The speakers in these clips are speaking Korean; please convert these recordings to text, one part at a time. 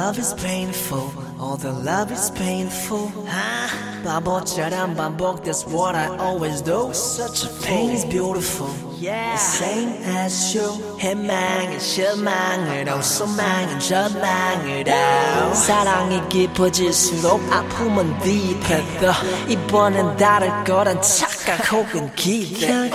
love is painful all the love is painful 아, 바보처럼 반복 that's what I always do such a pain is beautiful yeah. the same as you 희망은 실망으로 소망은 절망으로 사랑이 깊어질수록 아픔은 딥해더 이번엔 다를 거란 착각 혹은 기대 결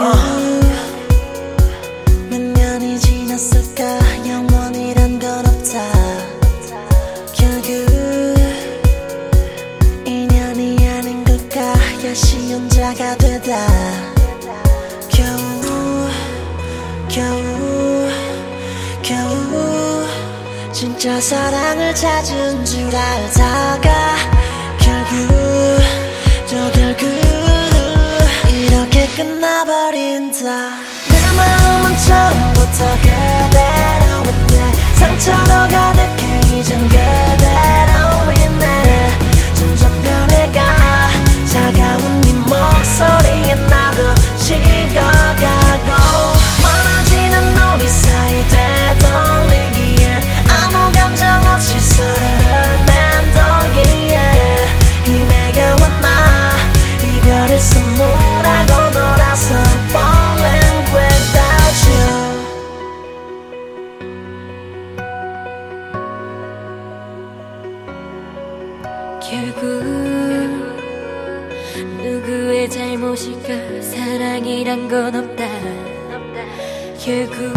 야시운 자가 되다. 겨우 겨우 겨우 진짜 사랑을 찾은 줄 알다가 결국 또 결국 이렇게 끝나버린다. 내 마음은 처음부터 그대로인데 상처로 가득해 이젠 그대 결국 누구의 잘못일까? 사랑이란 건 없다. 결국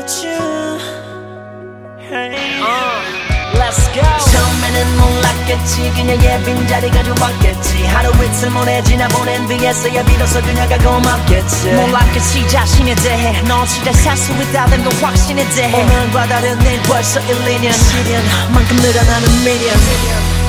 without you. Hey. Let's go. 처음에는 몰랐겠지. 그녀의 빈자리가 좋았겠지. 하루 이틀 모래 지나 보낸 뒤에서야 비로소 그녀가 고맙겠지. 몰랐겠지 자신에 대해. 넌 진짜 살수 있다는 걸 확신에 대해. 오늘과 다른 내일 벌써 1, 2년 시련만큼 늘어나는 미련